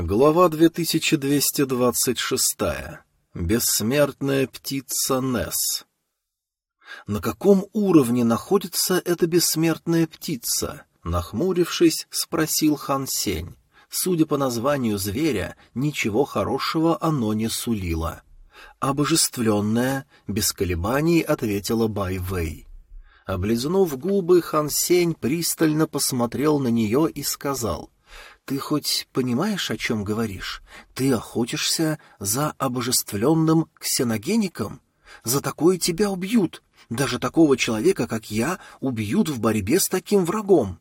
Глава 2226. Бессмертная птица Несс. На каком уровне находится эта бессмертная птица? Нахмурившись, спросил Хан Сень. Судя по названию зверя, ничего хорошего оно не сулило. «Обожествленная», — без колебаний ответила Бай Вэй. Облизнув губы, Хан Сень пристально посмотрел на нее и сказал — ты хоть понимаешь, о чем говоришь? Ты охотишься за обожествленным ксеногеником? За такое тебя убьют. Даже такого человека, как я, убьют в борьбе с таким врагом.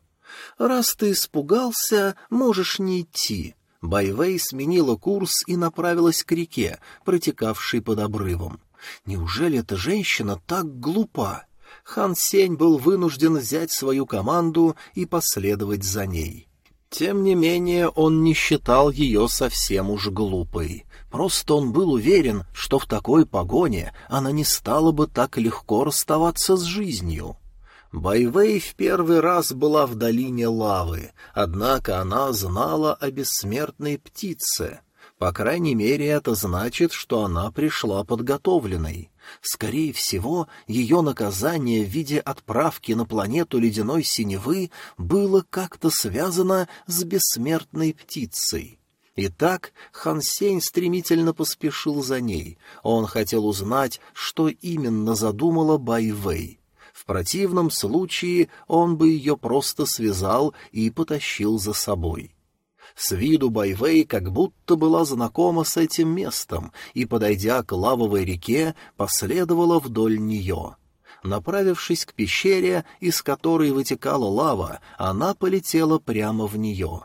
Раз ты испугался, можешь не идти. Байвей сменила курс и направилась к реке, протекавшей под обрывом. Неужели эта женщина так глупа? Хан Сень был вынужден взять свою команду и последовать за ней. Тем не менее, он не считал ее совсем уж глупой. Просто он был уверен, что в такой погоне она не стала бы так легко расставаться с жизнью. Байвей в первый раз была в долине лавы, однако она знала о бессмертной птице. По крайней мере, это значит, что она пришла подготовленной. Скорее всего, ее наказание в виде отправки на планету ледяной синевы было как-то связано с бессмертной птицей. Итак, Хансень стремительно поспешил за ней. Он хотел узнать, что именно задумала Байвей. В противном случае он бы ее просто связал и потащил за собой. С виду Байвей как будто была знакома с этим местом и, подойдя к лавовой реке, последовала вдоль нее. Направившись к пещере, из которой вытекала лава, она полетела прямо в нее.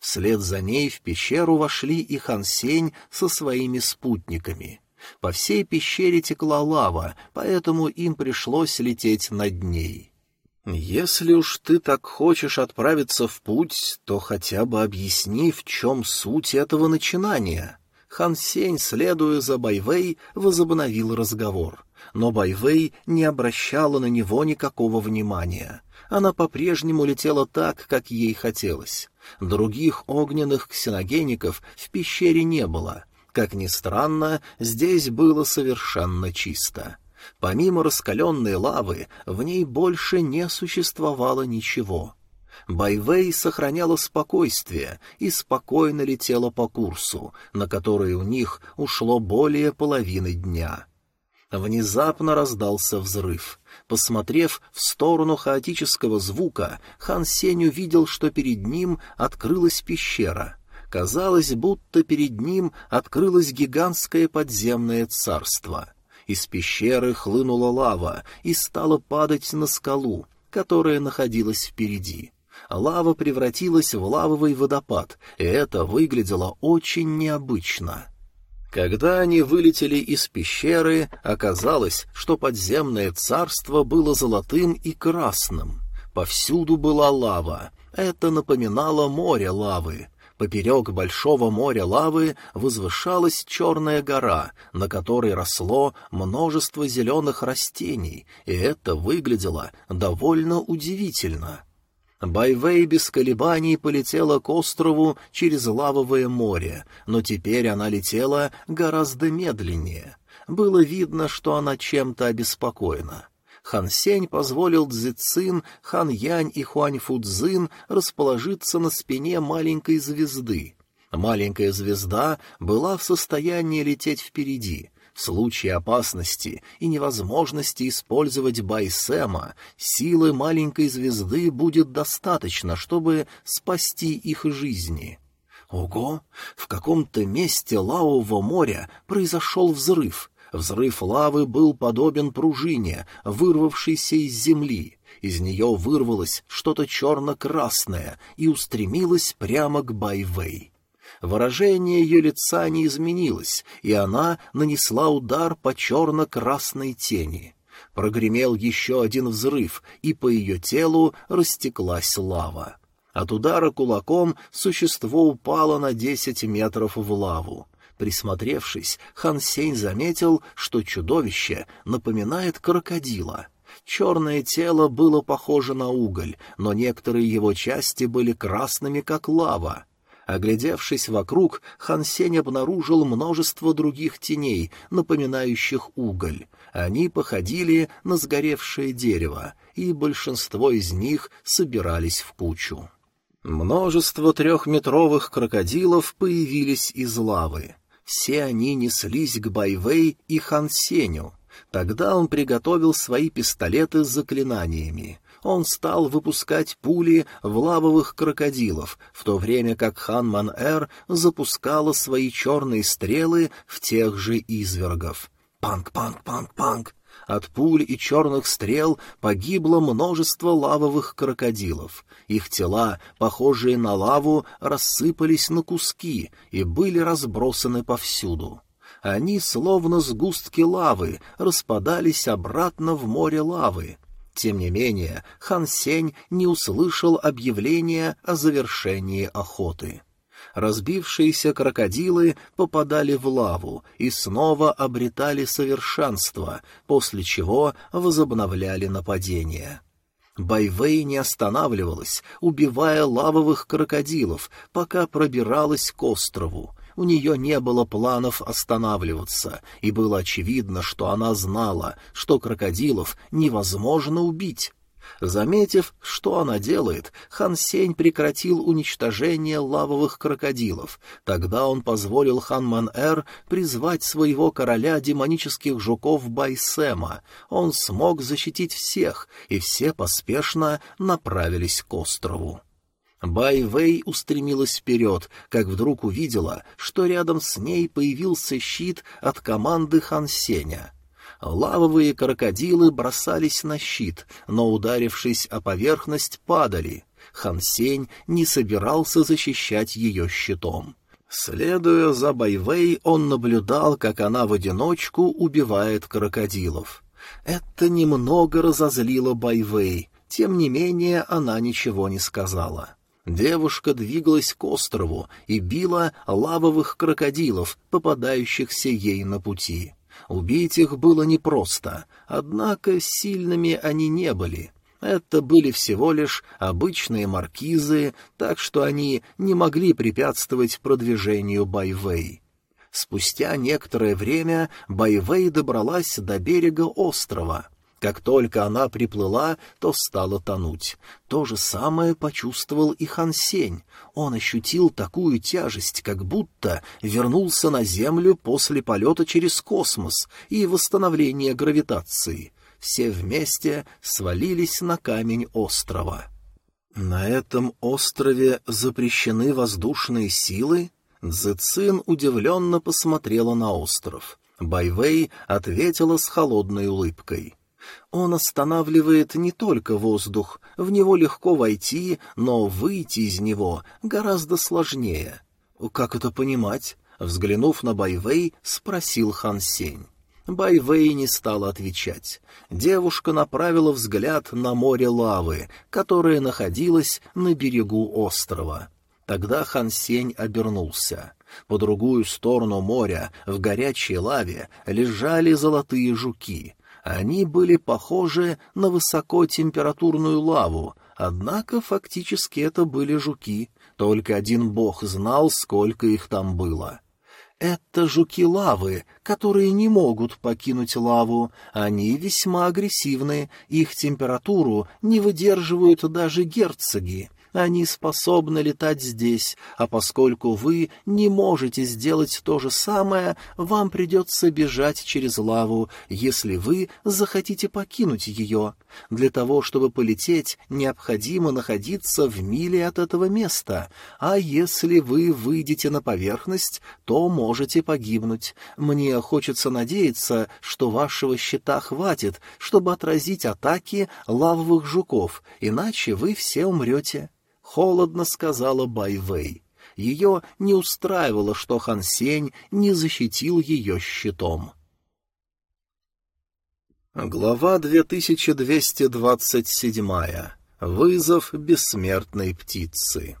Вслед за ней в пещеру вошли и Хансень со своими спутниками. По всей пещере текла лава, поэтому им пришлось лететь над ней. «Если уж ты так хочешь отправиться в путь, то хотя бы объясни, в чем суть этого начинания». Хан Сень, следуя за Байвей, возобновил разговор. Но Байвей не обращала на него никакого внимания. Она по-прежнему летела так, как ей хотелось. Других огненных ксеногеников в пещере не было. Как ни странно, здесь было совершенно чисто. Помимо раскаленной лавы, в ней больше не существовало ничего. Байвей сохраняла спокойствие и спокойно летела по курсу, на который у них ушло более половины дня. Внезапно раздался взрыв. Посмотрев в сторону хаотического звука, Хан Сень увидел, что перед ним открылась пещера. Казалось, будто перед ним открылось гигантское подземное царство — из пещеры хлынула лава и стала падать на скалу, которая находилась впереди. Лава превратилась в лавовый водопад, и это выглядело очень необычно. Когда они вылетели из пещеры, оказалось, что подземное царство было золотым и красным. Повсюду была лава. Это напоминало море лавы. Поперек большого моря лавы возвышалась черная гора, на которой росло множество зеленых растений, и это выглядело довольно удивительно. Байвей без колебаний полетела к острову через лавовое море, но теперь она летела гораздо медленнее. Было видно, что она чем-то обеспокоена. Хан Сень позволил Цзицин, Хан Янь и Хуань Фудзин расположиться на спине маленькой звезды. Маленькая звезда была в состоянии лететь впереди. В случае опасности и невозможности использовать Байсема, силы маленькой звезды будет достаточно, чтобы спасти их жизни. Ого! В каком-то месте Лаового моря произошел взрыв — Взрыв лавы был подобен пружине, вырвавшейся из земли. Из нее вырвалось что-то черно-красное и устремилось прямо к Байвей. Выражение ее лица не изменилось, и она нанесла удар по черно-красной тени. Прогремел еще один взрыв, и по ее телу растеклась лава. От удара кулаком существо упало на десять метров в лаву. Присмотревшись, Хан Сень заметил, что чудовище напоминает крокодила. Черное тело было похоже на уголь, но некоторые его части были красными, как лава. Оглядевшись вокруг, Хан Сень обнаружил множество других теней, напоминающих уголь. Они походили на сгоревшее дерево, и большинство из них собирались в кучу. Множество трехметровых крокодилов появились из лавы. Все они неслись к Байвей и Хан Сеню. Тогда он приготовил свои пистолеты с заклинаниями он стал выпускать пули в лавовых крокодилов, в то время как хан Ман-Эр запускала свои черные стрелы в тех же извергов. Панк-панк-панк-панк! От пуль и черных стрел погибло множество лавовых крокодилов. Их тела, похожие на лаву, рассыпались на куски и были разбросаны повсюду. Они, словно сгустки лавы, распадались обратно в море лавы. Тем не менее, Хан Сень не услышал объявления о завершении охоты. Разбившиеся крокодилы попадали в лаву и снова обретали совершенство, после чего возобновляли нападение. Байвей не останавливалась, убивая лавовых крокодилов, пока пробиралась к острову, у нее не было планов останавливаться, и было очевидно, что она знала, что крокодилов невозможно убить. Заметив, что она делает, Хан Сень прекратил уничтожение лавовых крокодилов. Тогда он позволил Хан Ман-Эр призвать своего короля демонических жуков Байсема. Он смог защитить всех, и все поспешно направились к острову. Бай Вэй устремилась вперед, как вдруг увидела, что рядом с ней появился щит от команды Хан Сеня. Лавовые крокодилы бросались на щит, но, ударившись о поверхность, падали. Хан Сень не собирался защищать ее щитом. Следуя за Байвей, он наблюдал, как она в одиночку убивает крокодилов. Это немного разозлило Байвей, тем не менее она ничего не сказала. Девушка двигалась к острову и била лавовых крокодилов, попадающихся ей на пути. Убить их было непросто, однако сильными они не были. Это были всего лишь обычные маркизы, так что они не могли препятствовать продвижению Байвей. Спустя некоторое время Байвей добралась до берега острова — как только она приплыла, то стала тонуть. То же самое почувствовал и Хан Сень. Он ощутил такую тяжесть, как будто вернулся на Землю после полета через космос и восстановления гравитации. Все вместе свалились на камень острова. «На этом острове запрещены воздушные силы?» Цзэцин удивленно посмотрела на остров. Байвей ответила с холодной улыбкой. Он останавливает не только воздух, в него легко войти, но выйти из него гораздо сложнее. Как это понимать? Взглянув на Байвей, спросил Хан Сень. Байвей не стала отвечать. Девушка направила взгляд на море лавы, которое находилось на берегу острова. Тогда Хан Сень обернулся. По другую сторону моря, в горячей лаве, лежали золотые жуки. Они были похожи на высокотемпературную лаву, однако фактически это были жуки, только один бог знал, сколько их там было. Это жуки лавы, которые не могут покинуть лаву. Они весьма агрессивны, их температуру не выдерживают даже герцоги. Они способны летать здесь, а поскольку вы не можете сделать то же самое, вам придется бежать через лаву, если вы захотите покинуть ее. Для того, чтобы полететь, необходимо находиться в миле от этого места, а если вы выйдете на поверхность, то можете погибнуть. Мне хочется надеяться, что вашего щита хватит, чтобы отразить атаки лавовых жуков, иначе вы все умрете холодно сказала Байвей. Ее не устраивало, что Хан Сень не защитил ее щитом. Глава 2227. Вызов бессмертной птицы.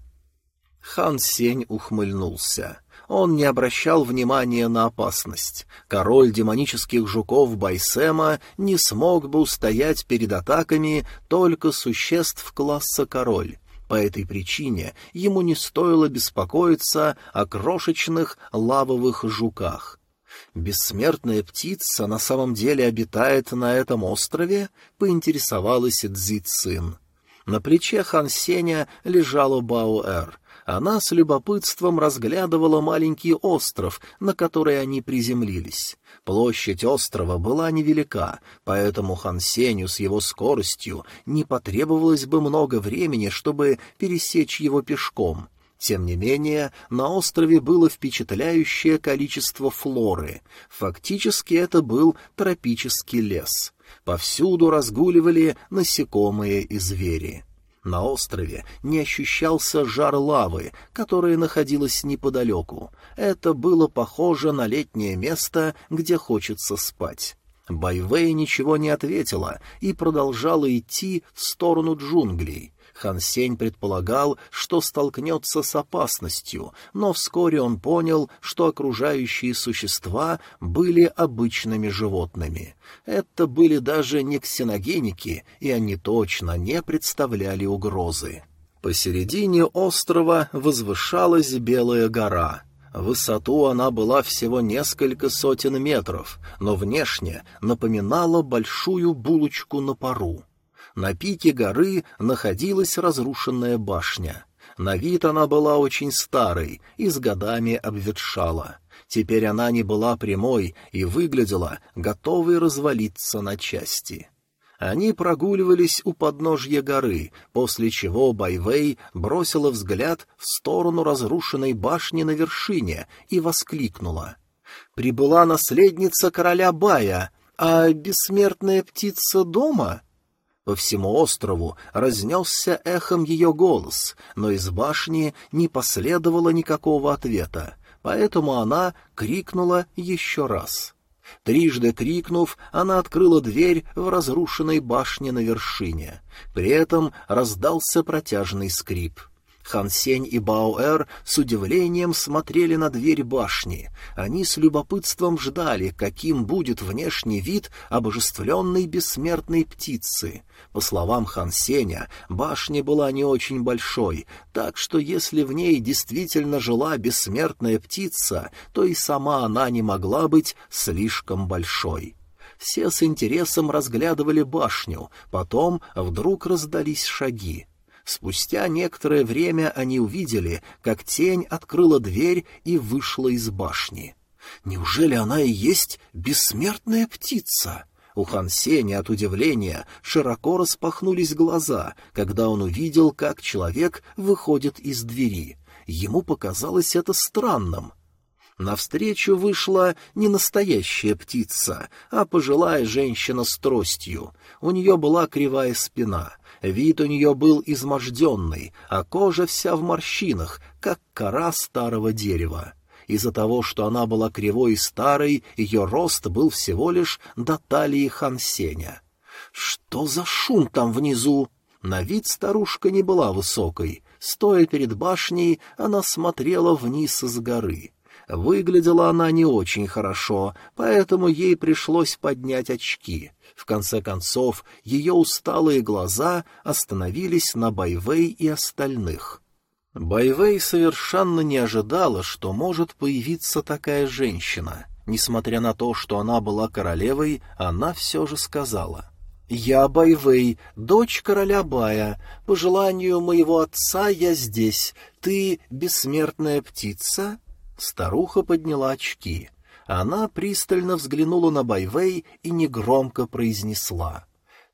Хан Сень ухмыльнулся. Он не обращал внимания на опасность. Король демонических жуков Байсема не смог бы устоять перед атаками только существ класса король. По этой причине ему не стоило беспокоиться о крошечных лавовых жуках. «Бессмертная птица на самом деле обитает на этом острове?» — поинтересовалась Цзи. На плече Хан Сеня лежала Баоэр. Она с любопытством разглядывала маленький остров, на который они приземлились. Площадь острова была невелика, поэтому Хан Сеню с его скоростью не потребовалось бы много времени, чтобы пересечь его пешком. Тем не менее, на острове было впечатляющее количество флоры. Фактически это был тропический лес. Повсюду разгуливали насекомые и звери. На острове не ощущался жар лавы, которая находилась неподалеку. Это было похоже на летнее место, где хочется спать. Байвей ничего не ответила и продолжала идти в сторону джунглей. Хан Сень предполагал, что столкнется с опасностью, но вскоре он понял, что окружающие существа были обычными животными. Это были даже не ксеногеники, и они точно не представляли угрозы. Посередине острова возвышалась Белая гора — высоту она была всего несколько сотен метров, но внешне напоминала большую булочку на пару. На пике горы находилась разрушенная башня. На вид она была очень старой и с годами обветшала. Теперь она не была прямой и выглядела готовой развалиться на части. Они прогуливались у подножья горы, после чего Байвей бросила взгляд в сторону разрушенной башни на вершине и воскликнула. «Прибыла наследница короля Бая, а бессмертная птица дома?» По всему острову разнесся эхом ее голос, но из башни не последовало никакого ответа, поэтому она крикнула еще раз. Трижды крикнув, она открыла дверь в разрушенной башне на вершине. При этом раздался протяжный скрип. Хан Сень и Баоэр с удивлением смотрели на дверь башни. Они с любопытством ждали, каким будет внешний вид обожествленной бессмертной птицы. По словам Хан Сеня, башня была не очень большой, так что если в ней действительно жила бессмертная птица, то и сама она не могла быть слишком большой. Все с интересом разглядывали башню, потом вдруг раздались шаги. Спустя некоторое время они увидели, как тень открыла дверь и вышла из башни. Неужели она и есть бессмертная птица? У Хан Сеня от удивления широко распахнулись глаза, когда он увидел, как человек выходит из двери. Ему показалось это странным. Навстречу вышла не настоящая птица, а пожилая женщина с тростью. У нее была кривая спина. Вид у нее был изможденный, а кожа вся в морщинах, как кора старого дерева. Из-за того, что она была кривой и старой, ее рост был всего лишь до талии Хансеня. Что за шум там внизу? На вид старушка не была высокой. Стоя перед башней, она смотрела вниз с горы. Выглядела она не очень хорошо, поэтому ей пришлось поднять очки. В конце концов, ее усталые глаза остановились на Байвей и остальных. Байвей совершенно не ожидала, что может появиться такая женщина. Несмотря на то, что она была королевой, она все же сказала. «Я Байвей, дочь короля Бая. По желанию моего отца я здесь. Ты бессмертная птица?» Старуха подняла очки. Она пристально взглянула на Байвей и негромко произнесла.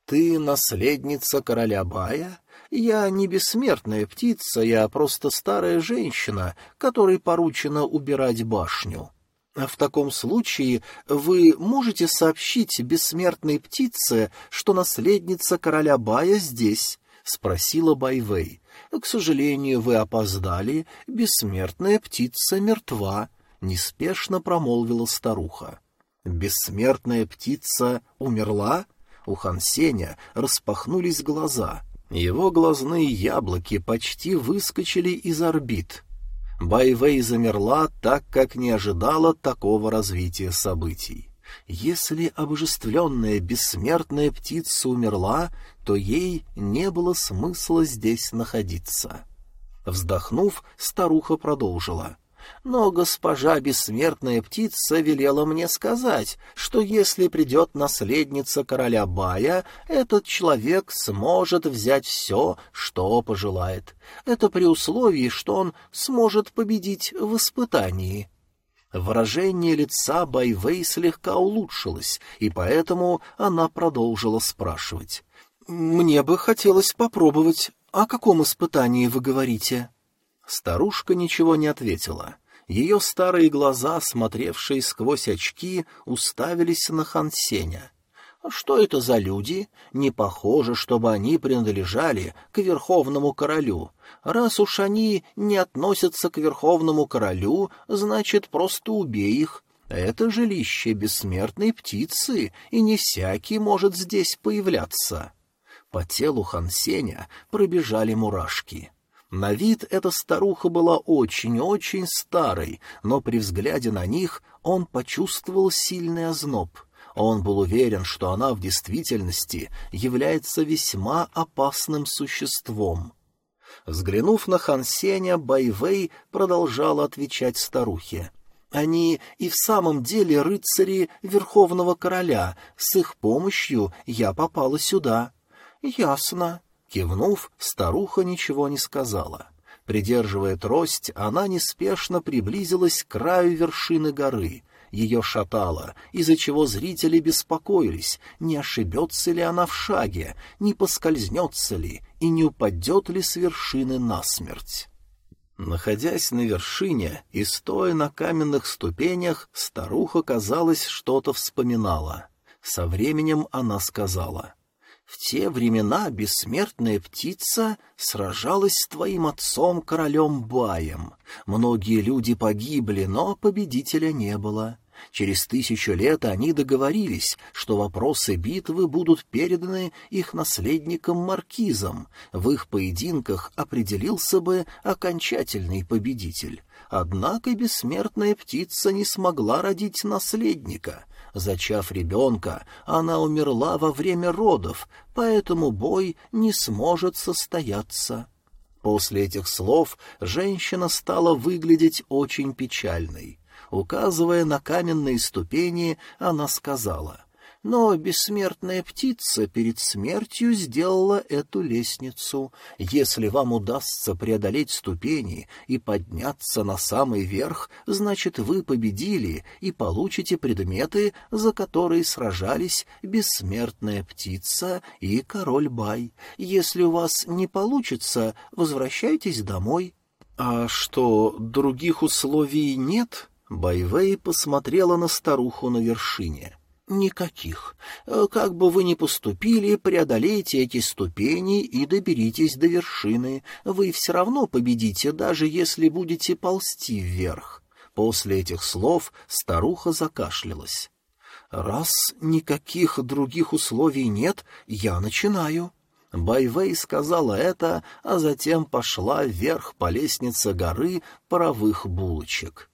«Ты наследница короля Бая? Я не бессмертная птица, я просто старая женщина, которой поручено убирать башню. В таком случае вы можете сообщить бессмертной птице, что наследница короля Бая здесь?» — спросила Байвей. «К сожалению, вы опоздали, бессмертная птица мертва», неспешно промолвила старуха. Бессмертная птица умерла? У Хансеня распахнулись глаза. Его глазные яблоки почти выскочили из орбит. Байвей замерла, так как не ожидала такого развития событий. Если обожествленная бессмертная птица умерла, то ей не было смысла здесь находиться. Вздохнув, старуха продолжила. Но госпожа бессмертная птица велела мне сказать, что если придет наследница короля Бая, этот человек сможет взять все, что пожелает. Это при условии, что он сможет победить в испытании. Выражение лица Байвей слегка улучшилось, и поэтому она продолжила спрашивать. «Мне бы хотелось попробовать. О каком испытании вы говорите?» Старушка ничего не ответила. Ее старые глаза, смотревшие сквозь очки, уставились на Хансеня. Что это за люди? Не похоже, чтобы они принадлежали к Верховному Королю. Раз уж они не относятся к Верховному Королю, значит, просто убей их. Это жилище бессмертной птицы, и не всякий может здесь появляться. По телу Хансеня пробежали мурашки. На вид эта старуха была очень-очень старой, но при взгляде на них он почувствовал сильный озноб — он был уверен, что она в действительности является весьма опасным существом. Взглянув на Хансеня, Байвей продолжал отвечать старухе. «Они и в самом деле рыцари Верховного Короля. С их помощью я попала сюда». «Ясно». Кивнув, старуха ничего не сказала. Придерживая трость, она неспешно приблизилась к краю вершины горы — ее шатало, из-за чего зрители беспокоились, не ошибется ли она в шаге, не поскользнется ли и не упадет ли с вершины насмерть. Находясь на вершине и стоя на каменных ступенях, старуха, казалось, что-то вспоминала. Со временем она сказала, «В те времена бессмертная птица сражалась с твоим отцом, королем Баем. Многие люди погибли, но победителя не было. Через тысячу лет они договорились, что вопросы битвы будут переданы их наследникам-маркизам. В их поединках определился бы окончательный победитель. Однако бессмертная птица не смогла родить наследника. Зачав ребенка, она умерла во время родов, поэтому бой не сможет состояться. После этих слов женщина стала выглядеть очень печальной. Указывая на каменные ступени, она сказала, «Но бессмертная птица перед смертью сделала эту лестницу. Если вам удастся преодолеть ступени и подняться на самый верх, значит, вы победили и получите предметы, за которые сражались бессмертная птица и король Бай. Если у вас не получится, возвращайтесь домой». «А что, других условий нет?» Байвей посмотрела на старуху на вершине. «Никаких. Как бы вы ни поступили, преодолейте эти ступени и доберитесь до вершины. Вы все равно победите, даже если будете ползти вверх». После этих слов старуха закашлялась. «Раз никаких других условий нет, я начинаю». Байвей сказала это, а затем пошла вверх по лестнице горы паровых булочек.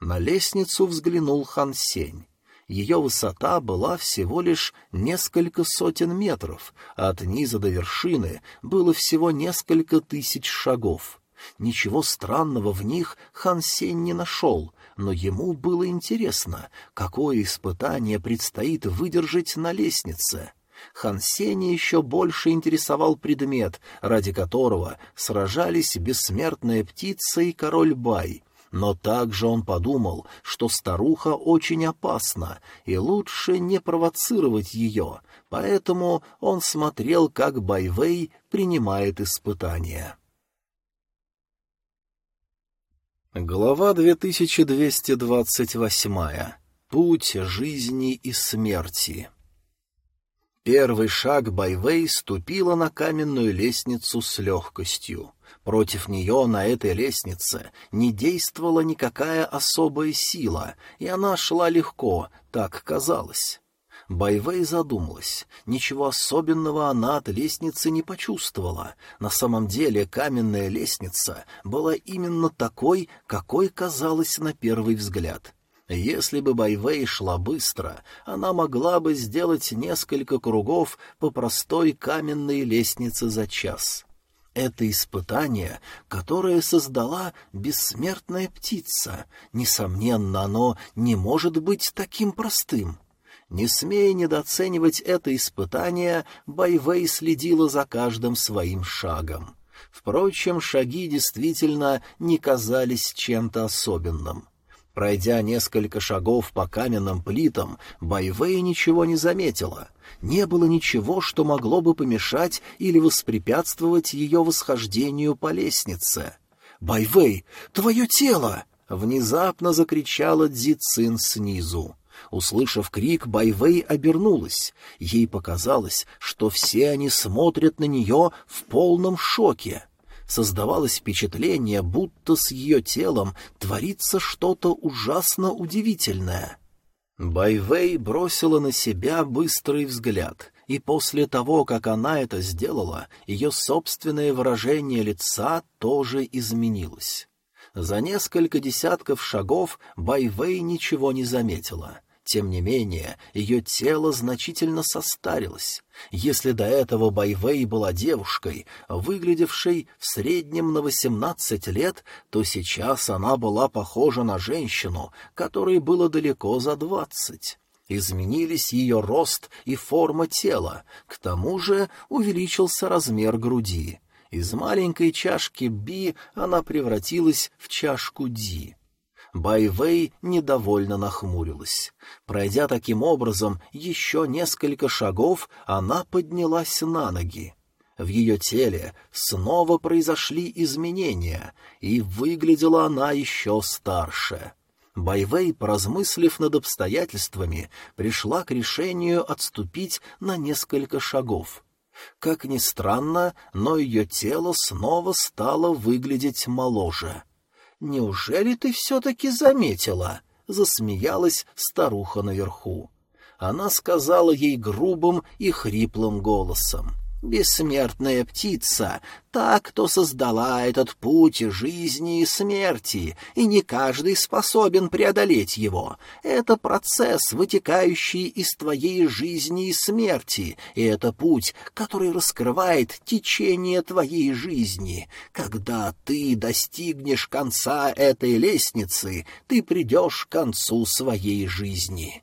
На лестницу взглянул Хан Сень. Ее высота была всего лишь несколько сотен метров, а от низа до вершины было всего несколько тысяч шагов. Ничего странного в них Хан Сень не нашел, но ему было интересно, какое испытание предстоит выдержать на лестнице. Хан Сеня еще больше интересовал предмет, ради которого сражались бессмертная птица и король Бай — но также он подумал, что старуха очень опасна, и лучше не провоцировать ее, поэтому он смотрел, как Байвей принимает испытания. Глава 2228. Путь жизни и смерти. Первый шаг Байвей ступила на каменную лестницу с легкостью. Против нее на этой лестнице не действовала никакая особая сила, и она шла легко, так казалось. Байвей задумалась. Ничего особенного она от лестницы не почувствовала. На самом деле каменная лестница была именно такой, какой казалась на первый взгляд. Если бы Байвей шла быстро, она могла бы сделать несколько кругов по простой каменной лестнице за час. Это испытание, которое создала бессмертная птица. Несомненно, оно не может быть таким простым. Не смея недооценивать это испытание, Байвей следила за каждым своим шагом. Впрочем, шаги действительно не казались чем-то особенным. Пройдя несколько шагов по каменным плитам, Байвей ничего не заметила. Не было ничего, что могло бы помешать или воспрепятствовать ее восхождению по лестнице. «Байвей, твое тело!» — внезапно закричала Дзицин снизу. Услышав крик, Байвей обернулась. Ей показалось, что все они смотрят на нее в полном шоке создавалось впечатление, будто с ее телом творится что-то ужасно удивительное. Байвей бросила на себя быстрый взгляд, и после того, как она это сделала, ее собственное выражение лица тоже изменилось. За несколько десятков шагов Байвей ничего не заметила — тем не менее, ее тело значительно состарилось. Если до этого Байвей была девушкой, выглядевшей в среднем на восемнадцать лет, то сейчас она была похожа на женщину, которой было далеко за двадцать. Изменились ее рост и форма тела, к тому же увеличился размер груди. Из маленькой чашки Би она превратилась в чашку Ди. Байвей недовольно нахмурилась. Пройдя таким образом еще несколько шагов, она поднялась на ноги. В ее теле снова произошли изменения, и выглядела она еще старше. Байвей, поразмыслив над обстоятельствами, пришла к решению отступить на несколько шагов. Как ни странно, но ее тело снова стало выглядеть моложе — «Неужели ты все-таки заметила?» — засмеялась старуха наверху. Она сказала ей грубым и хриплым голосом бессмертная птица, та, кто создала этот путь жизни и смерти, и не каждый способен преодолеть его. Это процесс, вытекающий из твоей жизни и смерти, и это путь, который раскрывает течение твоей жизни. Когда ты достигнешь конца этой лестницы, ты придешь к концу своей жизни.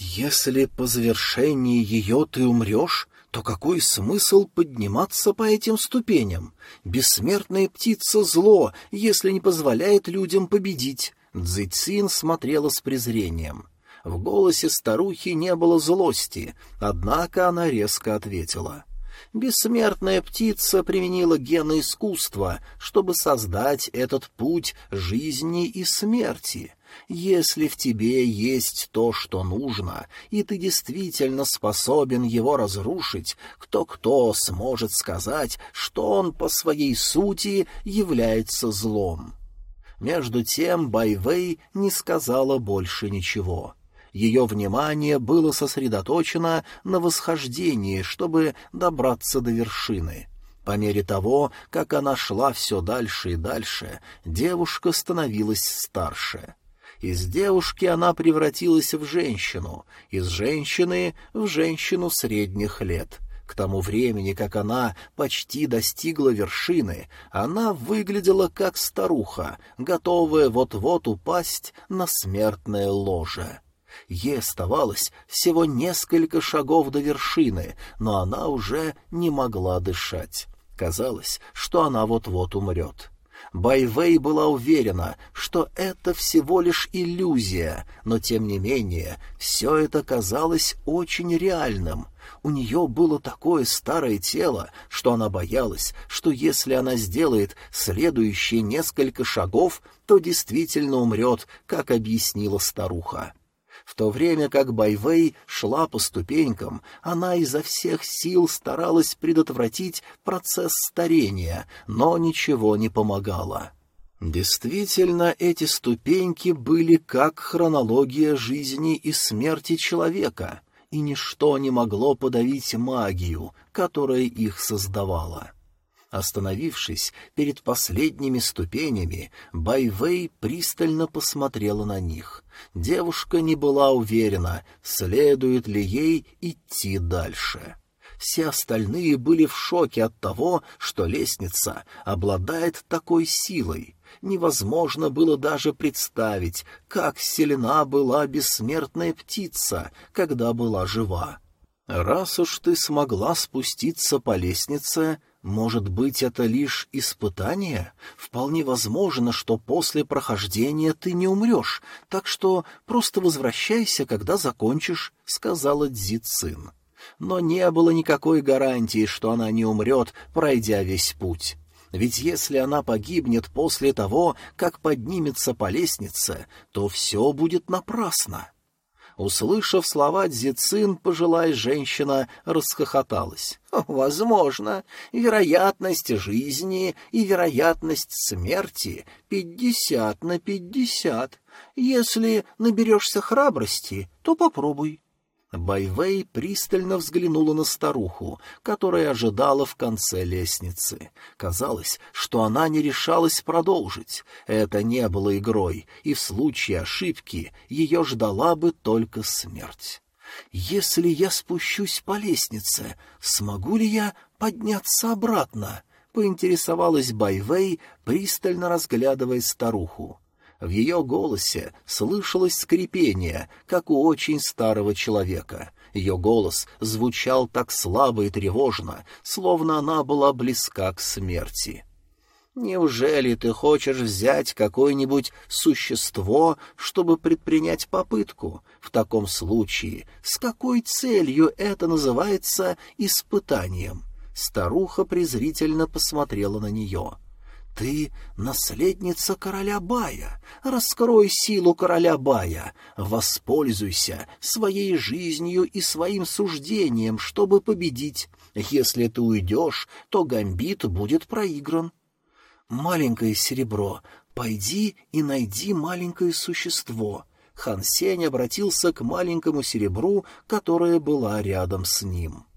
Если по завершении ее ты умрешь, то какой смысл подниматься по этим ступеням? Бессмертная птица — зло, если не позволяет людям победить. Цзэцин смотрела с презрением. В голосе старухи не было злости, однако она резко ответила. Бессмертная птица применила гены искусства, чтобы создать этот путь жизни и смерти. Если в тебе есть то, что нужно, и ты действительно способен его разрушить, кто-кто сможет сказать, что он по своей сути является злом. Между тем Байвей не сказала больше ничего. Ее внимание было сосредоточено на восхождении, чтобы добраться до вершины. По мере того, как она шла все дальше и дальше, девушка становилась старше. Из девушки она превратилась в женщину, из женщины — в женщину средних лет. К тому времени, как она почти достигла вершины, она выглядела как старуха, готовая вот-вот упасть на смертное ложе. Ей оставалось всего несколько шагов до вершины, но она уже не могла дышать. Казалось, что она вот-вот умрет. Байвей была уверена, что это всего лишь иллюзия, но тем не менее все это казалось очень реальным. У нее было такое старое тело, что она боялась, что если она сделает следующие несколько шагов, то действительно умрет, как объяснила старуха. В то время как Байвей шла по ступенькам, она изо всех сил старалась предотвратить процесс старения, но ничего не помогало. Действительно, эти ступеньки были как хронология жизни и смерти человека, и ничто не могло подавить магию, которая их создавала. Остановившись перед последними ступенями, Байвей пристально посмотрела на них. Девушка не была уверена, следует ли ей идти дальше. Все остальные были в шоке от того, что лестница обладает такой силой. Невозможно было даже представить, как сильна была бессмертная птица, когда была жива. Раз уж ты смогла спуститься по лестнице, может быть, это лишь испытание? Вполне возможно, что после прохождения ты не умрешь, так что просто возвращайся, когда закончишь, — сказала Дзицин. Но не было никакой гарантии, что она не умрет, пройдя весь путь. Ведь если она погибнет после того, как поднимется по лестнице, то все будет напрасно. Услышав слова Дзицин, пожилая женщина расхохоталась. «Возможно, вероятность жизни и вероятность смерти пятьдесят на пятьдесят. Если наберешься храбрости, то попробуй». Байвей пристально взглянула на старуху, которая ожидала в конце лестницы. Казалось, что она не решалась продолжить. Это не было игрой, и в случае ошибки ее ждала бы только смерть. «Если я спущусь по лестнице, смогу ли я подняться обратно?» — поинтересовалась Байвей, пристально разглядывая старуху. В ее голосе слышалось скрипение, как у очень старого человека. Ее голос звучал так слабо и тревожно, словно она была близка к смерти. «Неужели ты хочешь взять какое-нибудь существо, чтобы предпринять попытку? В таком случае, с какой целью это называется испытанием?» Старуха презрительно посмотрела на нее. — ты наследница короля Бая. Раскрой силу короля Бая. Воспользуйся своей жизнью и своим суждением, чтобы победить. Если ты уйдешь, то гамбит будет проигран. Маленькое серебро, пойди и найди маленькое существо. Хан Сень обратился к маленькому серебру, которое было рядом с ним.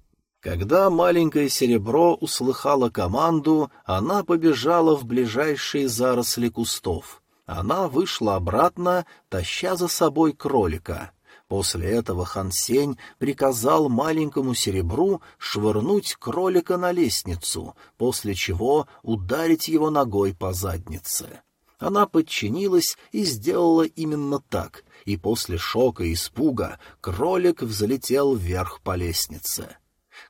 Когда маленькое серебро услыхало команду, она побежала в ближайшие заросли кустов. Она вышла обратно, таща за собой кролика. После этого Хан Сень приказал маленькому серебру швырнуть кролика на лестницу, после чего ударить его ногой по заднице. Она подчинилась и сделала именно так, и после шока и испуга кролик взлетел вверх по лестнице.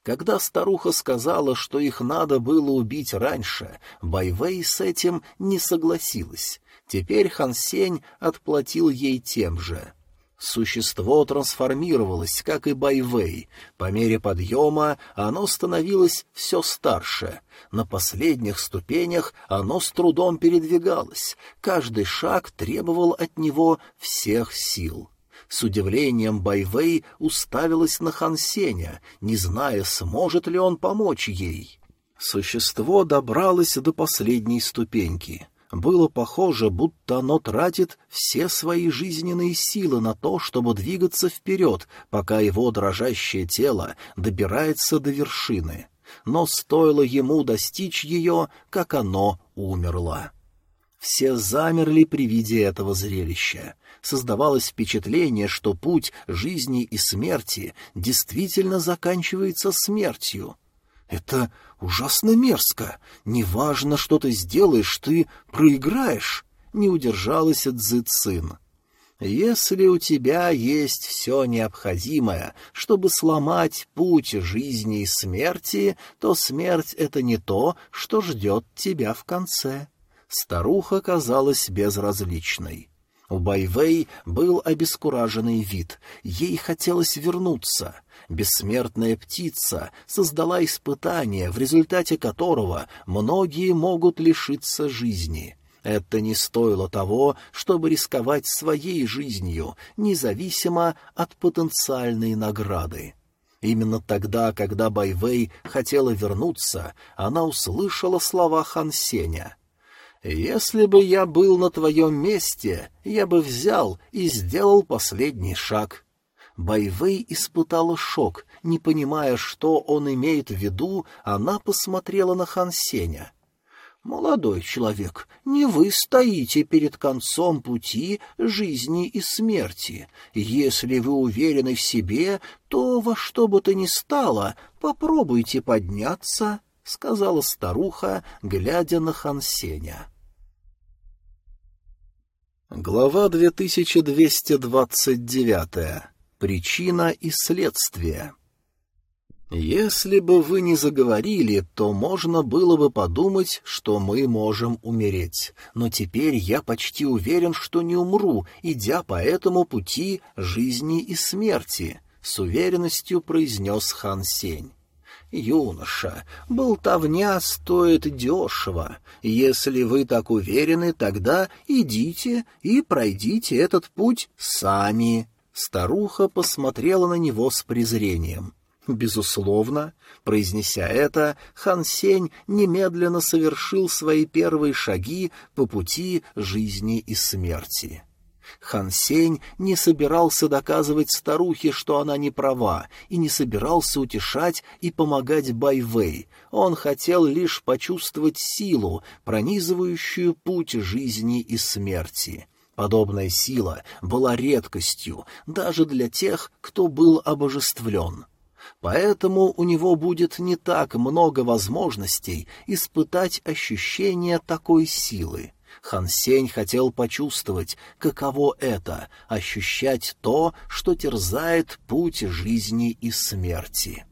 Когда старуха сказала, что их надо было убить раньше, Байвей с этим не согласилась. Теперь Хан Сень отплатил ей тем же. Существо трансформировалось, как и Байвей. По мере подъема оно становилось все старше. На последних ступенях оно с трудом передвигалось. Каждый шаг требовал от него всех сил. С удивлением Байвей уставилась на Хансеня, не зная, сможет ли он помочь ей. Существо добралось до последней ступеньки. Было похоже, будто оно тратит все свои жизненные силы на то, чтобы двигаться вперед, пока его дрожащее тело добирается до вершины. Но стоило ему достичь ее, как оно умерло. Все замерли при виде этого зрелища создавалось впечатление, что путь жизни и смерти действительно заканчивается смертью. Это ужасно мерзко. Неважно, что ты сделаешь, ты проиграешь. Не удержалась Цзы Цин. Если у тебя есть все необходимое, чтобы сломать путь жизни и смерти, то смерть — это не то, что ждет тебя в конце. Старуха казалась безразличной. У Байвей был обескураженный вид, ей хотелось вернуться. Бессмертная птица создала испытание, в результате которого многие могут лишиться жизни. Это не стоило того, чтобы рисковать своей жизнью, независимо от потенциальной награды. Именно тогда, когда Байвей хотела вернуться, она услышала слова Хан Сеня — если бы я был на твоем месте, я бы взял и сделал последний шаг. Байвей испытала шок. Не понимая, что он имеет в виду, она посмотрела на Хан Сеня. «Молодой человек, не вы стоите перед концом пути жизни и смерти. Если вы уверены в себе, то во что бы то ни стало, попробуйте подняться», — сказала старуха, глядя на Хансеня. Глава 2229. Причина и следствие. Если бы вы не заговорили, то можно было бы подумать, что мы можем умереть. Но теперь я почти уверен, что не умру, идя по этому пути жизни и смерти, — с уверенностью произнес Хан Сень. «Юноша, болтовня стоит дешево. Если вы так уверены, тогда идите и пройдите этот путь сами». Старуха посмотрела на него с презрением. Безусловно, произнеся это, Хан Сень немедленно совершил свои первые шаги по пути жизни и смерти. Хан Сень не собирался доказывать старухе, что она не права, и не собирался утешать и помогать Байвей. Он хотел лишь почувствовать силу, пронизывающую путь жизни и смерти. Подобная сила была редкостью даже для тех, кто был обожествлен. Поэтому у него будет не так много возможностей испытать ощущение такой силы. Хан Сень хотел почувствовать, каково это — ощущать то, что терзает путь жизни и смерти.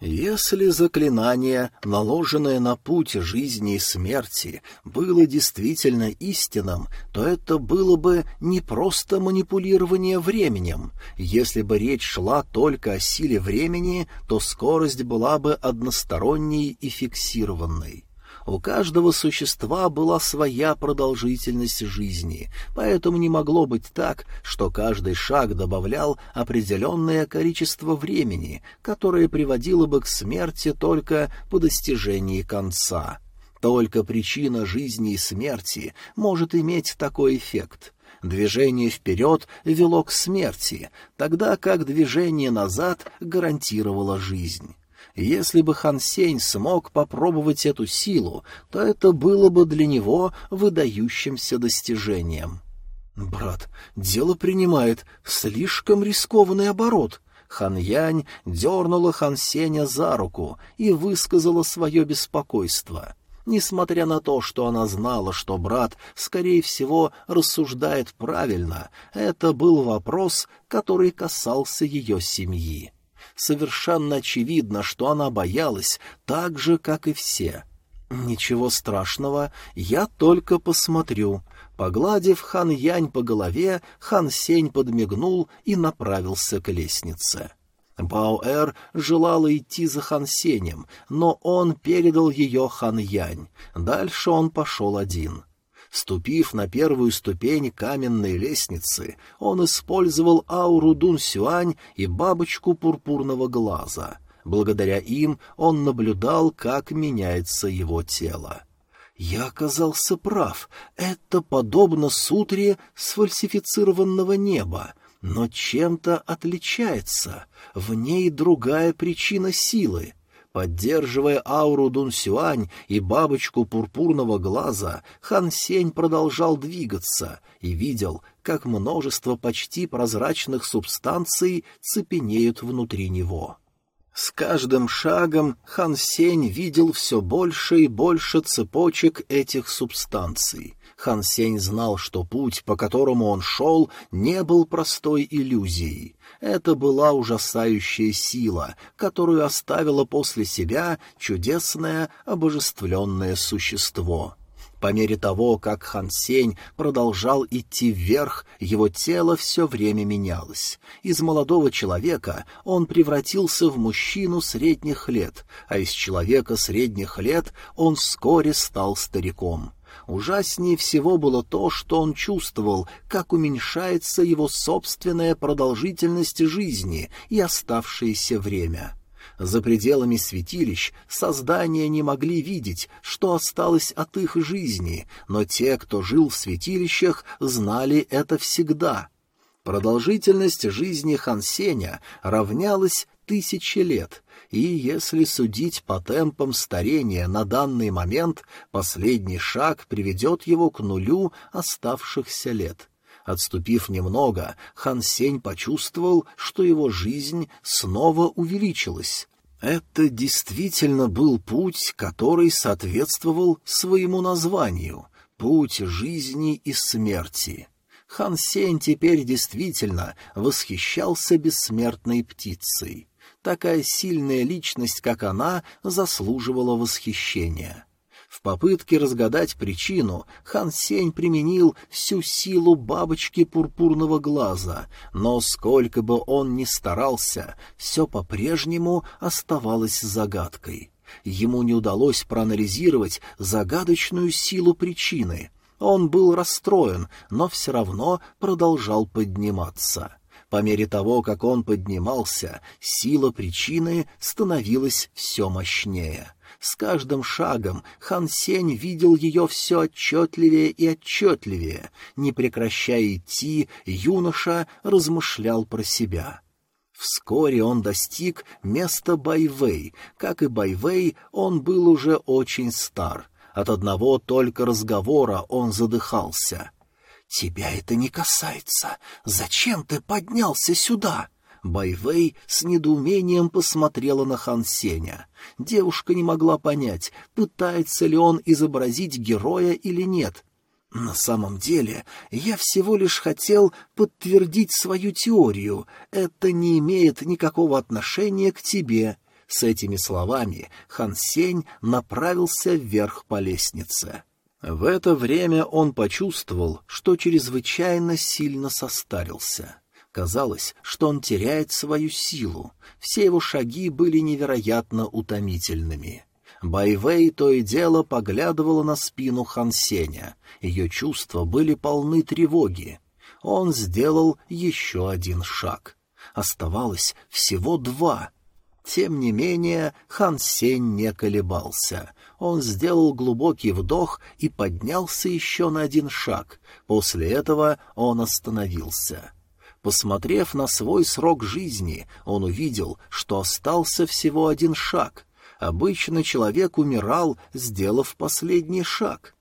Если заклинание, наложенное на путь жизни и смерти, было действительно истинным, то это было бы не просто манипулирование временем. Если бы речь шла только о силе времени, то скорость была бы односторонней и фиксированной. У каждого существа была своя продолжительность жизни, поэтому не могло быть так, что каждый шаг добавлял определенное количество времени, которое приводило бы к смерти только по достижении конца. Только причина жизни и смерти может иметь такой эффект — Движение вперед вело к смерти, тогда как движение назад гарантировало жизнь. Если бы Хан Сень смог попробовать эту силу, то это было бы для него выдающимся достижением. «Брат, дело принимает слишком рискованный оборот», Хан Янь дернула Хан Сеня за руку и высказала свое беспокойство. Несмотря на то, что она знала, что брат, скорее всего, рассуждает правильно, это был вопрос, который касался ее семьи. Совершенно очевидно, что она боялась так же, как и все. «Ничего страшного, я только посмотрю». Погладив хан Янь по голове, хан Сень подмигнул и направился к лестнице. Баоэр желала идти за хан Сенем, но он передал ее хан Янь. Дальше он пошел один. Ступив на первую ступень каменной лестницы, он использовал ауру Дун Сюань и бабочку пурпурного глаза. Благодаря им он наблюдал, как меняется его тело. Я оказался прав. Это подобно сутре сфальсифицированного неба, но чем-то отличается. В ней другая причина силы. Поддерживая ауру Дун Сюань и бабочку пурпурного глаза, Хан Сень продолжал двигаться и видел, как множество почти прозрачных субстанций цепенеют внутри него. С каждым шагом Хан Сень видел все больше и больше цепочек этих субстанций. Хан Сень знал, что путь, по которому он шел, не был простой иллюзией. Это была ужасающая сила, которую оставило после себя чудесное обожествленное существо. По мере того, как Хан Сень продолжал идти вверх, его тело все время менялось. Из молодого человека он превратился в мужчину средних лет, а из человека средних лет он вскоре стал стариком. Ужаснее всего было то, что он чувствовал, как уменьшается его собственная продолжительность жизни и оставшееся время. За пределами святилищ создания не могли видеть, что осталось от их жизни, но те, кто жил в святилищах, знали это всегда — Продолжительность жизни Хан Сеня равнялась тысяче лет, и если судить по темпам старения на данный момент, последний шаг приведет его к нулю оставшихся лет. Отступив немного, Хан Сень почувствовал, что его жизнь снова увеличилась. Это действительно был путь, который соответствовал своему названию — путь жизни и смерти. Хан Сень теперь действительно восхищался бессмертной птицей. Такая сильная личность, как она, заслуживала восхищения. В попытке разгадать причину Хан Сень применил всю силу бабочки пурпурного глаза, но сколько бы он ни старался, все по-прежнему оставалось загадкой. Ему не удалось проанализировать загадочную силу причины. Он был расстроен, но все равно продолжал подниматься. По мере того, как он поднимался, сила причины становилась все мощнее. С каждым шагом Хан Сень видел ее все отчетливее и отчетливее. Не прекращая идти, юноша размышлял про себя. Вскоре он достиг места Байвей. Как и Байвей, он был уже очень стар. От одного только разговора он задыхался. «Тебя это не касается. Зачем ты поднялся сюда?» Байвей с недоумением посмотрела на Хан Сеня. Девушка не могла понять, пытается ли он изобразить героя или нет. «На самом деле, я всего лишь хотел подтвердить свою теорию. Это не имеет никакого отношения к тебе». С этими словами Хан Сень направился вверх по лестнице. В это время он почувствовал, что чрезвычайно сильно состарился. Казалось, что он теряет свою силу. Все его шаги были невероятно утомительными. Байвей то и дело поглядывала на спину Хансеня. Ее чувства были полны тревоги. Он сделал еще один шаг. Оставалось всего два. Тем не менее, Хан Сень не колебался. Он сделал глубокий вдох и поднялся еще на один шаг. После этого он остановился. Посмотрев на свой срок жизни, он увидел, что остался всего один шаг. Обычно человек умирал, сделав последний шаг.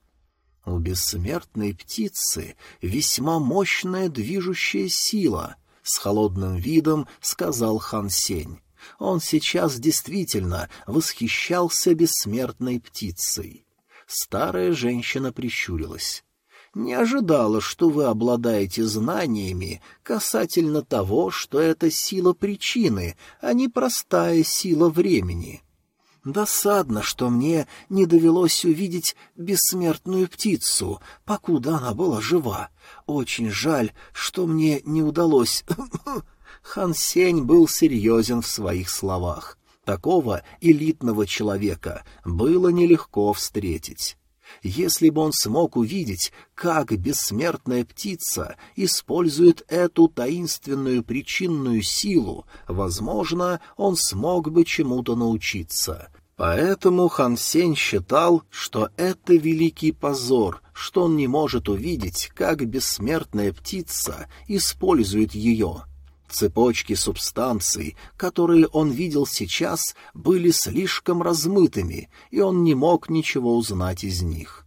У бессмертной птицы весьма мощная движущая сила, — с холодным видом сказал Хан Сень. Он сейчас действительно восхищался бессмертной птицей. Старая женщина прищурилась. «Не ожидала, что вы обладаете знаниями касательно того, что это сила причины, а не простая сила времени». Досадно, что мне не довелось увидеть бессмертную птицу, покуда она была жива. Очень жаль, что мне не удалось Хан Сень был серьезен в своих словах. Такого элитного человека было нелегко встретить. Если бы он смог увидеть, как бессмертная птица использует эту таинственную причинную силу, возможно, он смог бы чему-то научиться. Поэтому Хан Сень считал, что это великий позор, что он не может увидеть, как бессмертная птица использует ее. Цепочки субстанций, которые он видел сейчас, были слишком размытыми, и он не мог ничего узнать из них.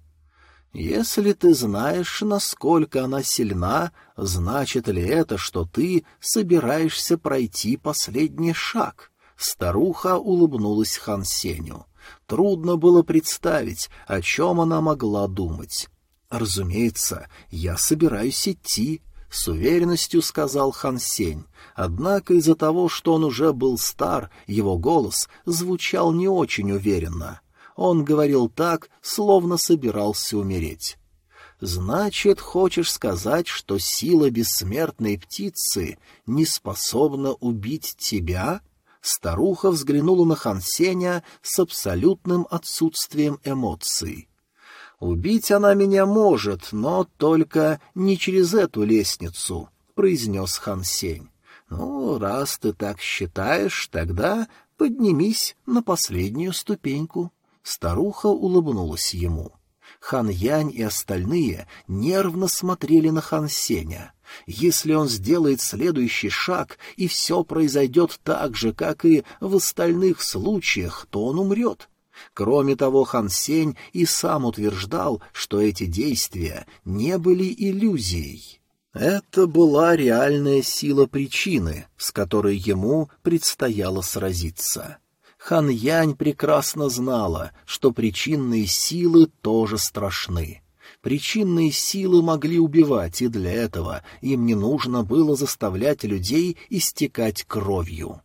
Если ты знаешь, насколько она сильна, значит ли это, что ты собираешься пройти последний шаг? Старуха улыбнулась Хан Сеню. Трудно было представить, о чем она могла думать. Разумеется, я собираюсь идти, — с уверенностью сказал Хан Сень. Однако из-за того, что он уже был стар, его голос звучал не очень уверенно. Он говорил так, словно собирался умереть. «Значит, хочешь сказать, что сила бессмертной птицы не способна убить тебя?» Старуха взглянула на Хан Сеня с абсолютным отсутствием эмоций. «Убить она меня может, но только не через эту лестницу», — произнес Хан Сень. «Ну, раз ты так считаешь, тогда поднимись на последнюю ступеньку». Старуха улыбнулась ему. Хан Янь и остальные нервно смотрели на Хан Сеня. Если он сделает следующий шаг, и все произойдет так же, как и в остальных случаях, то он умрет. Кроме того, Хан Сень и сам утверждал, что эти действия не были иллюзией. Это была реальная сила причины, с которой ему предстояло сразиться. Хан Янь прекрасно знала, что причинные силы тоже страшны. Причинные силы могли убивать, и для этого им не нужно было заставлять людей истекать кровью.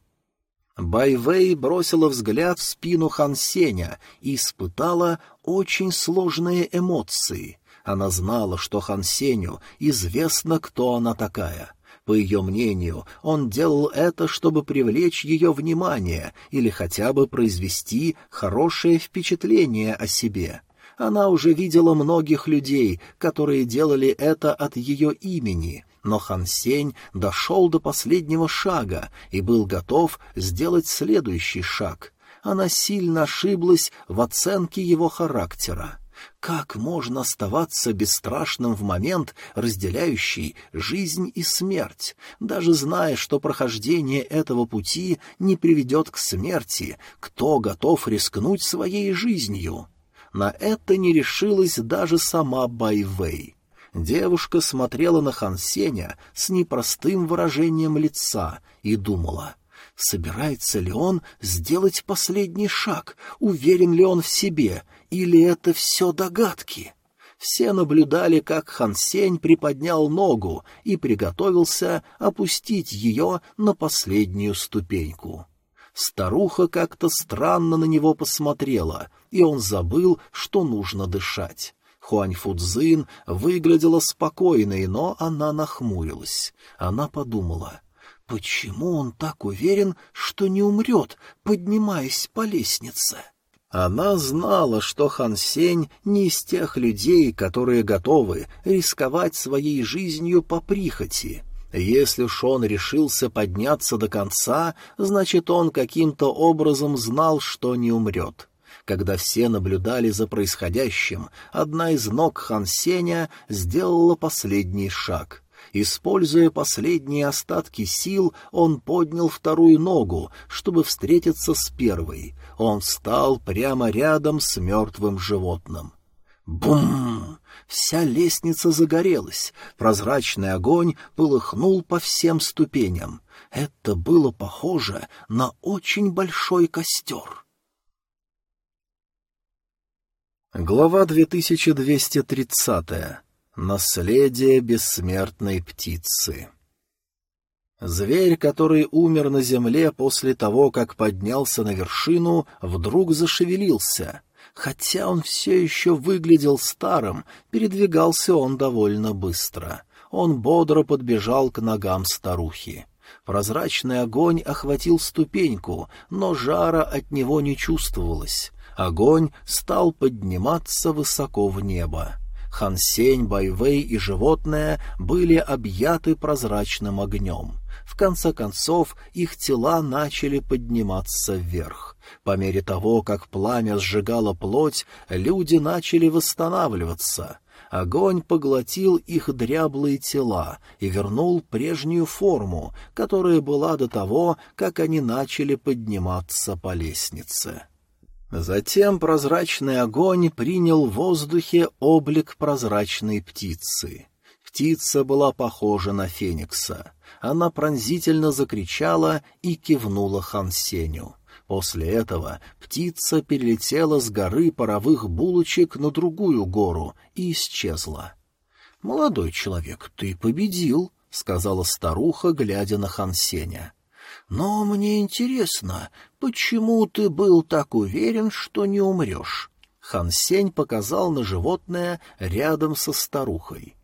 Байвей бросила взгляд в спину Хан Сеня и испытала очень сложные эмоции. Она знала, что Хан Сеню известно, кто она такая. По ее мнению, он делал это, чтобы привлечь ее внимание или хотя бы произвести хорошее впечатление о себе. Она уже видела многих людей, которые делали это от ее имени, но Хан Сень дошел до последнего шага и был готов сделать следующий шаг. Она сильно ошиблась в оценке его характера. Как можно оставаться бесстрашным в момент, разделяющий жизнь и смерть, даже зная, что прохождение этого пути не приведет к смерти, кто готов рискнуть своей жизнью? На это не решилась даже сама Байвей. Девушка смотрела на Хансеня с непростым выражением лица и думала, собирается ли он сделать последний шаг, уверен ли он в себе, или это все догадки. Все наблюдали, как Хансень приподнял ногу и приготовился опустить ее на последнюю ступеньку. Старуха как-то странно на него посмотрела, и он забыл, что нужно дышать. Хуань Фудзин выглядела спокойной, но она нахмурилась. Она подумала, почему он так уверен, что не умрет, поднимаясь по лестнице? Она знала, что Хан Сень не из тех людей, которые готовы рисковать своей жизнью по прихоти — если Шон решился подняться до конца, значит, он каким-то образом знал, что не умрет. Когда все наблюдали за происходящим, одна из ног Хан Сеня сделала последний шаг. Используя последние остатки сил, он поднял вторую ногу, чтобы встретиться с первой. Он встал прямо рядом с мертвым животным. Бум! Вся лестница загорелась, прозрачный огонь полыхнул по всем ступеням. Это было похоже на очень большой костер. Глава 2230. Наследие бессмертной птицы. Зверь, который умер на земле после того, как поднялся на вершину, вдруг зашевелился. Хотя он все еще выглядел старым, передвигался он довольно быстро. Он бодро подбежал к ногам старухи. Прозрачный огонь охватил ступеньку, но жара от него не чувствовалось. Огонь стал подниматься высоко в небо. Хансень, Байвей и животное были объяты прозрачным огнем. В конце концов, их тела начали подниматься вверх. По мере того, как пламя сжигало плоть, люди начали восстанавливаться. Огонь поглотил их дряблые тела и вернул прежнюю форму, которая была до того, как они начали подниматься по лестнице. Затем прозрачный огонь принял в воздухе облик прозрачной птицы. Птица была похожа на феникса. Она пронзительно закричала и кивнула Хансеню. После этого птица перелетела с горы паровых булочек на другую гору и исчезла. — Молодой человек, ты победил, — сказала старуха, глядя на Хансеня. — Но мне интересно, почему ты был так уверен, что не умрешь? Хансень показал на животное рядом со старухой.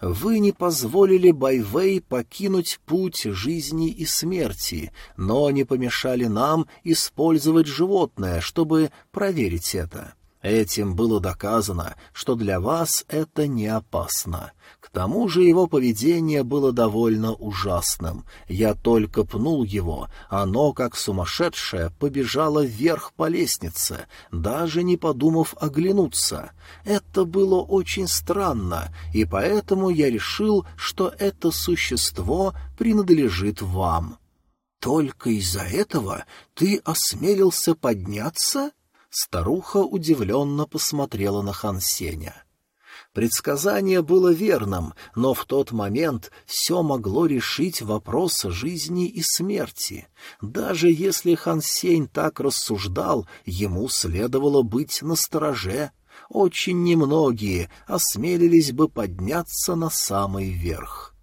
Вы не позволили Байвей покинуть путь жизни и смерти, но не помешали нам использовать животное, чтобы проверить это. Этим было доказано, что для вас это не опасно. К тому же его поведение было довольно ужасным. Я только пнул его, оно, как сумасшедшее, побежало вверх по лестнице, даже не подумав оглянуться. Это было очень странно, и поэтому я решил, что это существо принадлежит вам. «Только из-за этого ты осмелился подняться?» Старуха удивленно посмотрела на Хансеня. Предсказание было верным, но в тот момент все могло решить вопрос жизни и смерти. Даже если Хан Сень так рассуждал, ему следовало быть настороже. Очень немногие осмелились бы подняться на самый верх.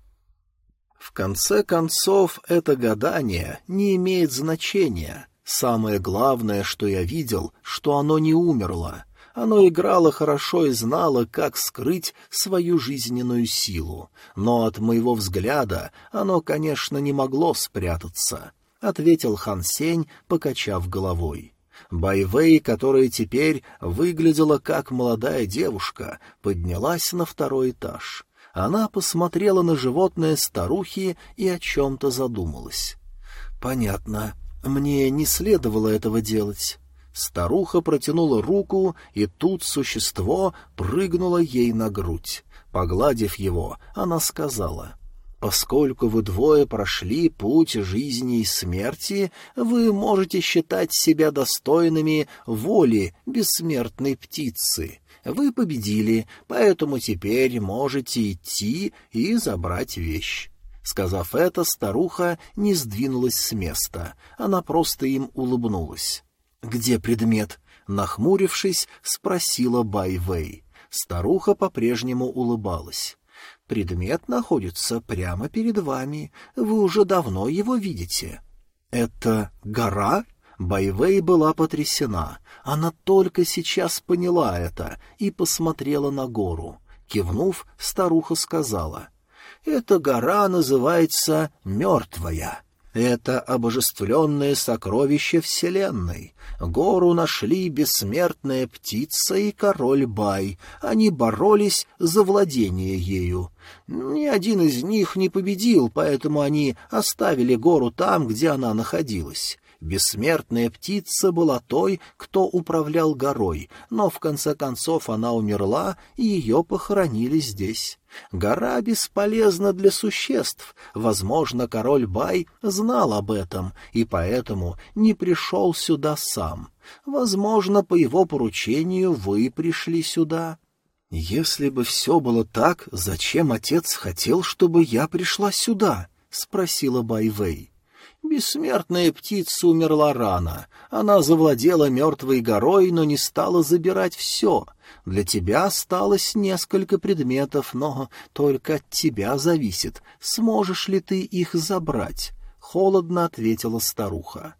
В конце концов, это гадание не имеет значения. Самое главное, что я видел, что оно не умерло — оно играло хорошо и знало, как скрыть свою жизненную силу. Но от моего взгляда оно, конечно, не могло спрятаться, — ответил Хан Сень, покачав головой. Байвей, которая теперь выглядела как молодая девушка, поднялась на второй этаж. Она посмотрела на животное старухи и о чем-то задумалась. «Понятно. Мне не следовало этого делать. Старуха протянула руку, и тут существо прыгнуло ей на грудь. Погладив его, она сказала, «Поскольку вы двое прошли путь жизни и смерти, вы можете считать себя достойными воли бессмертной птицы. Вы победили, поэтому теперь можете идти и забрать вещь». Сказав это, старуха не сдвинулась с места, она просто им улыбнулась. «Где предмет?» — нахмурившись, спросила Байвей. Старуха по-прежнему улыбалась. «Предмет находится прямо перед вами. Вы уже давно его видите». «Это гора?» Байвей была потрясена. Она только сейчас поняла это и посмотрела на гору. Кивнув, старуха сказала, «Эта гора называется Мертвая». Это обожествленное сокровище Вселенной. Гору нашли бессмертная птица и король Бай. Они боролись за владение ею. Ни один из них не победил, поэтому они оставили гору там, где она находилась. Бессмертная птица была той, кто управлял горой, но в конце концов она умерла, и ее похоронили здесь. Гора бесполезна для существ. Возможно, король Бай знал об этом и поэтому не пришел сюда сам. Возможно, по его поручению вы пришли сюда. Если бы все было так, зачем отец хотел, чтобы я пришла сюда? — спросила Байвей. Бессмертная птица умерла рано. Она завладела мертвой горой, но не стала забирать все. Для тебя осталось несколько предметов, но только от тебя зависит, сможешь ли ты их забрать. Холодно ответила старуха.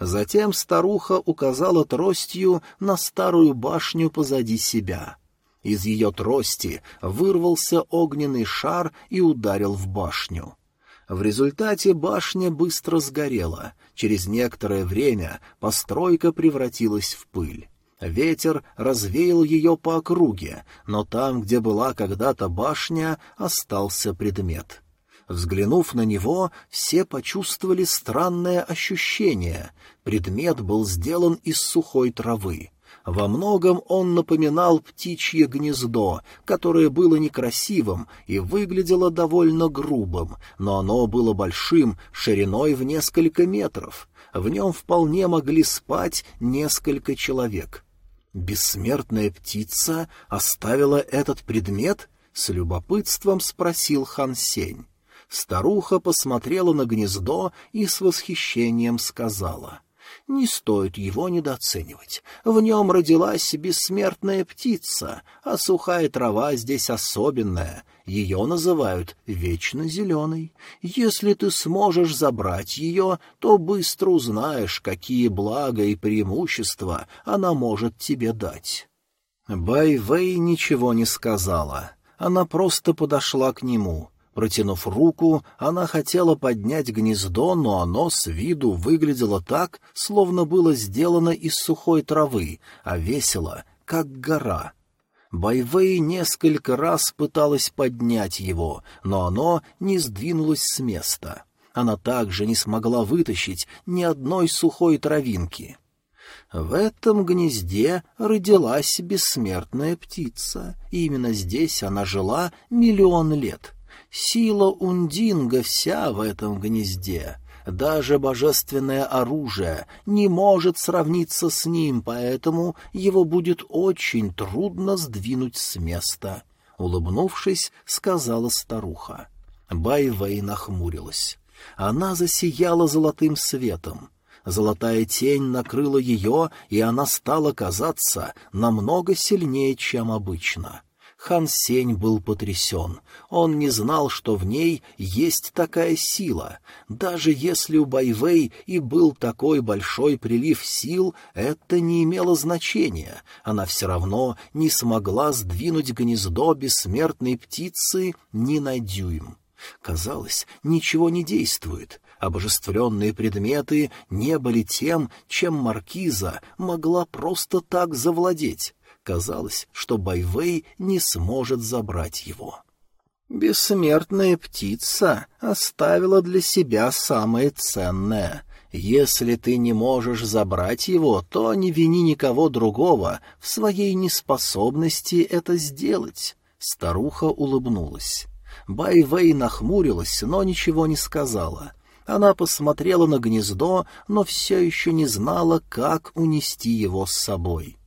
Затем старуха указала тростью на старую башню позади себя. Из ее трости вырвался огненный шар и ударил в башню. В результате башня быстро сгорела. Через некоторое время постройка превратилась в пыль. Ветер развеял ее по округе, но там, где была когда-то башня, остался предмет. Взглянув на него, все почувствовали странное ощущение. Предмет был сделан из сухой травы. Во многом он напоминал птичье гнездо, которое было некрасивым и выглядело довольно грубым, но оно было большим, шириной в несколько метров. В нем вполне могли спать несколько человек. «Бессмертная птица оставила этот предмет?» — с любопытством спросил Хан Сень. Старуха посмотрела на гнездо и с восхищением сказала — не стоит его недооценивать. В нем родилась бессмертная птица, а сухая трава здесь особенная. Ее называют вечно зеленой. Если ты сможешь забрать ее, то быстро узнаешь, какие блага и преимущества она может тебе дать. Бай Вэй ничего не сказала. Она просто подошла к нему, Протянув руку, она хотела поднять гнездо, но оно с виду выглядело так, словно было сделано из сухой травы, а весело, как гора. Байвей несколько раз пыталась поднять его, но оно не сдвинулось с места. Она также не смогла вытащить ни одной сухой травинки. В этом гнезде родилась бессмертная птица, и именно здесь она жила миллион лет. Сила Ундинга вся в этом гнезде. Даже божественное оружие не может сравниться с ним, поэтому его будет очень трудно сдвинуть с места. Улыбнувшись, сказала старуха. Байвей нахмурилась. Она засияла золотым светом. Золотая тень накрыла ее, и она стала казаться намного сильнее, чем обычно. Хан Сень был потрясен. Он не знал, что в ней есть такая сила. Даже если у Байвей и был такой большой прилив сил, это не имело значения. Она все равно не смогла сдвинуть гнездо бессмертной птицы ни на дюйм. Казалось, ничего не действует. Обожествленные предметы не были тем, чем маркиза могла просто так завладеть. Казалось, что Байвей не сможет забрать его. Бессмертная птица оставила для себя самое ценное. Если ты не можешь забрать его, то не вини никого другого в своей неспособности это сделать. Старуха улыбнулась. Байвей нахмурилась, но ничего не сказала. Она посмотрела на гнездо, но все еще не знала, как унести его с собой.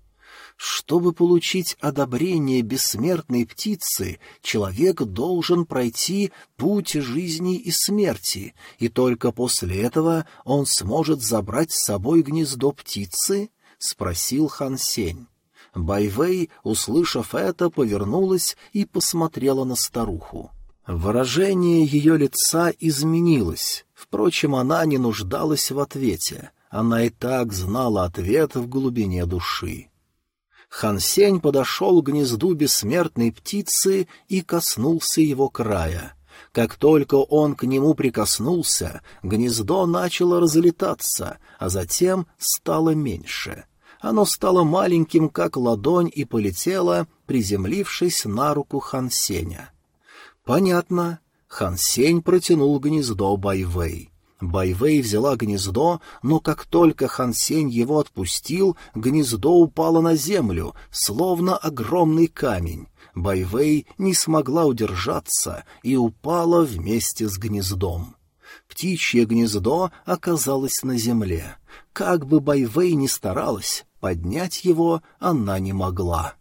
Чтобы получить одобрение бессмертной птицы, человек должен пройти путь жизни и смерти, и только после этого он сможет забрать с собой гнездо птицы? — спросил Хан Сень. Байвей, услышав это, повернулась и посмотрела на старуху. Выражение ее лица изменилось. Впрочем, она не нуждалась в ответе. Она и так знала ответ в глубине души. Хансень подошел к гнезду бессмертной птицы и коснулся его края. Как только он к нему прикоснулся, гнездо начало разлетаться, а затем стало меньше. Оно стало маленьким, как ладонь, и полетело, приземлившись на руку Хансеня. «Понятно». Хан Сень протянул гнездо Байвей. Байвей взяла гнездо, но как только Хан Сень его отпустил, гнездо упало на землю, словно огромный камень. Байвей не смогла удержаться и упала вместе с гнездом. Птичье гнездо оказалось на земле. Как бы Байвей ни старалась, поднять его она не могла.